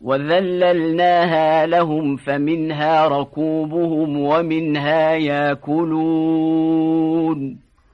وذللناها لهم فمنها ركوبهم ومنها ياكلون.